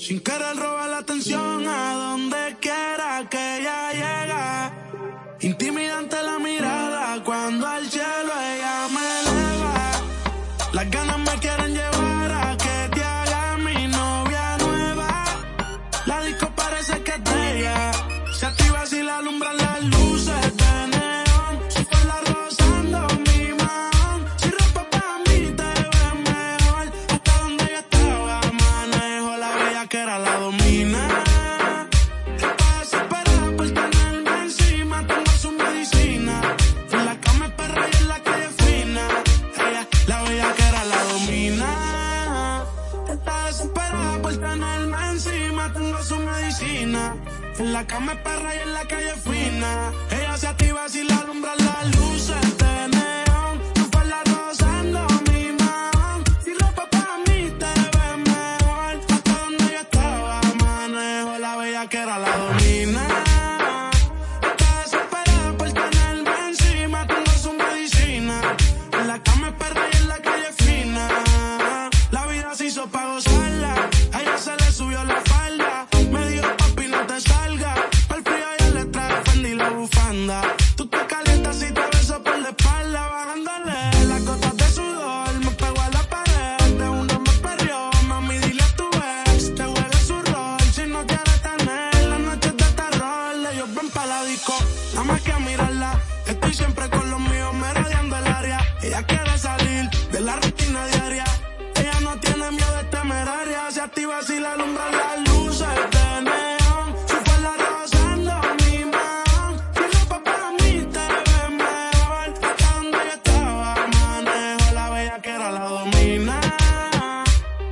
Sin querer robar la atención a donde quiera que ella llega. Intimidante la mirada cuando al cielo encima. Tengo su medicina. En la cama es perra y en la calle es fina. Ella se activa si la alumbran las luces de neón. Tu falda Miedo de temeraria. Se activa si la alumbran las luces de neón. Su falda rozando mi mano. Si ropa para mí te ves mejor. Hasta donde yo estaba manejo la bella que era la domina.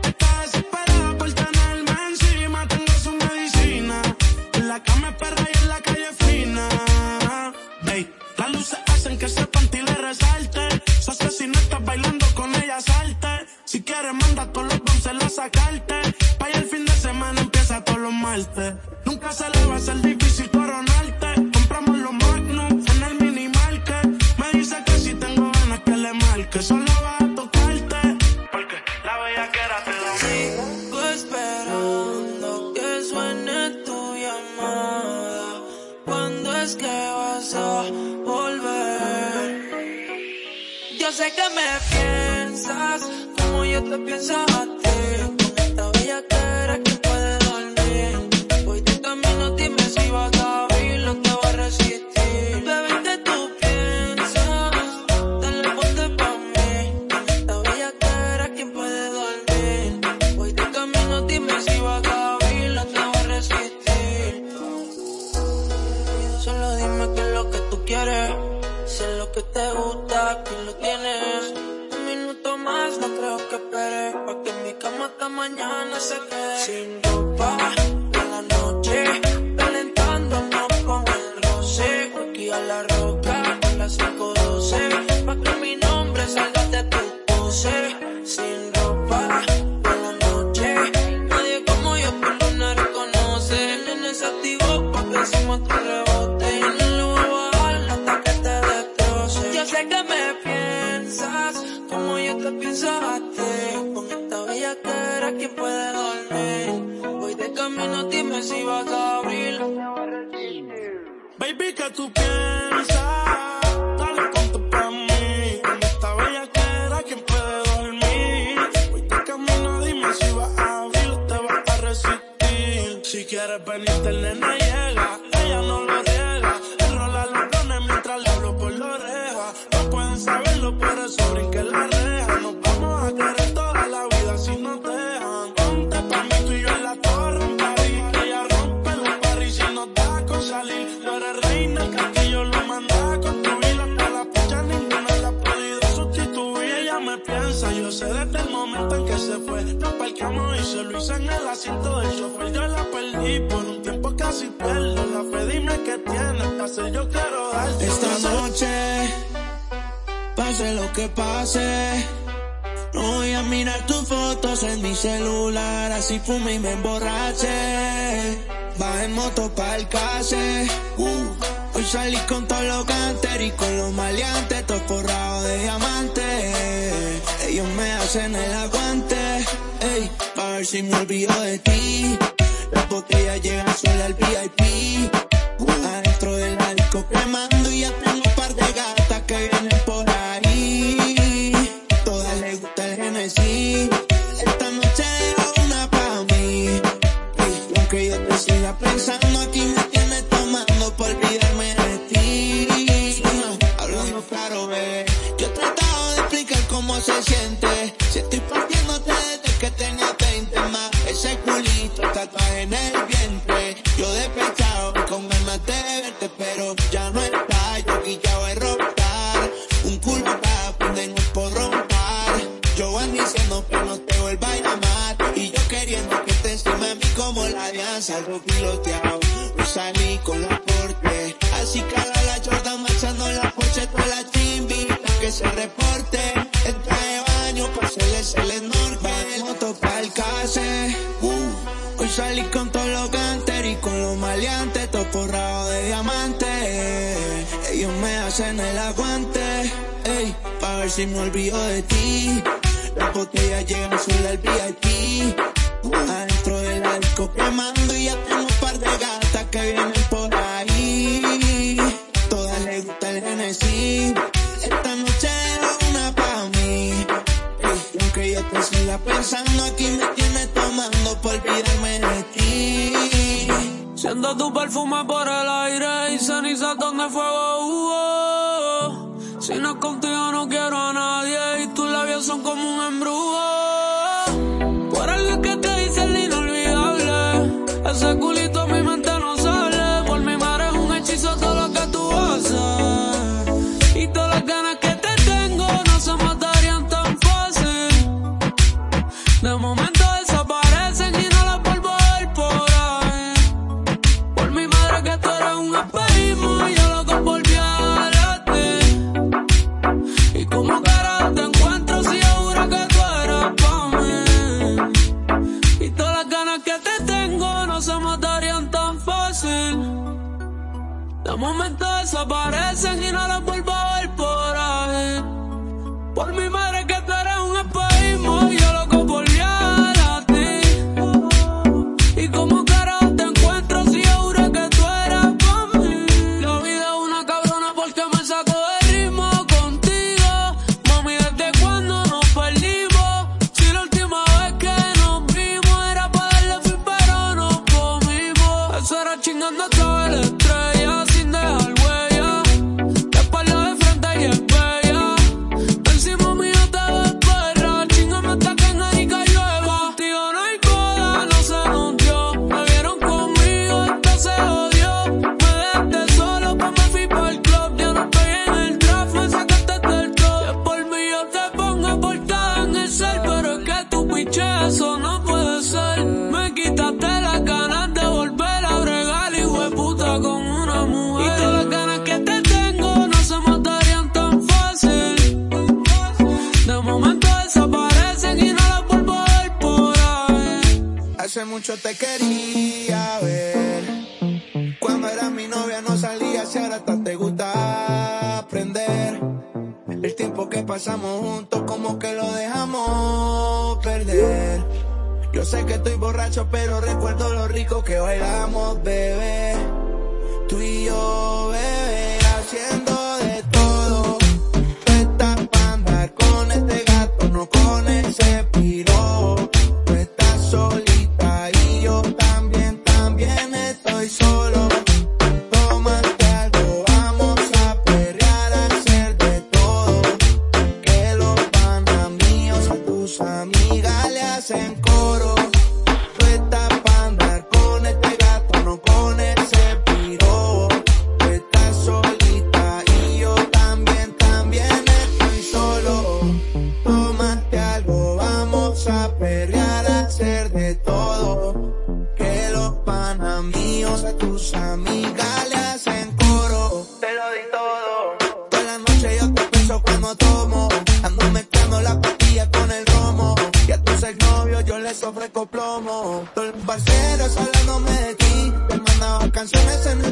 Está desesperada por tenerme encima. Tengo su medicina. En la cama es perra y en la calle es fina. Ey, las luces hacen que ese panty le resalte. Si quieres, manda todos los dulces a sacarte. Pa' el fin de semana empieza todos los martes. Nunca se le va a hacer difícil coronarte. Compramos los Magnum en el mini market. Me dice que si tengo ganas que le marque. Solo va a tocarte. Porque la bella que era te domina. Sigo esperando que suene tu llamada. ¿Cuándo es que vas a volver? Yo sé que me piensas como yo te pienso a ti. Esta bella cara que puede dormir. Voy de camino, dime si vas a abrir, no te voy a resistir. Bebé, que tú piensas, dale ponte pa' mí. Esta bella cara, ¿quién puede dormir? Voy de camino, dime si vas a abrir, no te voy a resistir. Solo dime qué es lo que tú quieres. Si es lo que te gusta, aquí lo tienes. Mañana se quede. Sin ropa, de la noche. Calentándonos con el roce. Aquí a la roca, a las 512. Pa' que mi nombre salga de tu pose. Sin camino, dime si vas a abrir. Baby, ¿qué tú piensas? Dale ponte pa' mí. Con esta bella que era, ¿quién puede dormir? Voy de camino, dime si vas a abrir o te vas a resistir. Si quieres venirte, el nena llega. Ella no lo riega. Enrola los dones mientras le hablo por la oreja. No pueden saberlo, por eso brinque Y se lo hice en el asiento del chofer. Yo la perdí por un tiempo casi pierdo la fe. Dime que hacer, yo quiero darte. Esta noche, pase lo que pase, no voy a mirar tus fotos en mi celular, así fume y me emborrache. Va en moto pa' el case, uh, hoy salí con todos los canter y con los maleantes, todo forrado de diamantes. Ellos me hacen el aguante, ey, pa' ver si me olvido de ti. La botella llega sola al VIP. Adentro del alcohol quemando y ya en el vientre. Yo despechado con ganas de verte, pero ya no está. Yo voy a rotar. Un culo para no puedo romper. Yo van diciendo que no te vuelva a llamar. Y yo queriendo que te encima a mí como la alianza, algo piloteado. Hoy salí con la porte. Así cala la Jordan marchando la poche, toda la chimbita que se reporte. Hacen el aguante, ey, pa' ver si me olvido de ti. Las botellas llegan sola al VIP. Adentro del alcohol quemando y ya perfume por el aire y ceniza donde fuego hubo. Si no es contigo no quiero a nadie y tus labios son como un embrujo. Por es que te hice el inolvidable. Ese culito que te tengo no se matarían tan fácil. De momento desaparecen y no las vuelvo a ver por ahí. Por mi madre que tú eres un espejismo mucho te quería ver. Cuando era mi novia no salía, si ahora hasta te gusta aprender. El tiempo que pasamos juntos como que lo dejamos perder. Yo sé que estoy borracho, pero recuerdo lo rico que bailamos, bebé. Tú y yo, bebé, haciendo de todo. Tú estás pa' andar con este gato, no con ese ofrezco plomo. Todos los parceros hablándome de ti. Te mandaba canciones en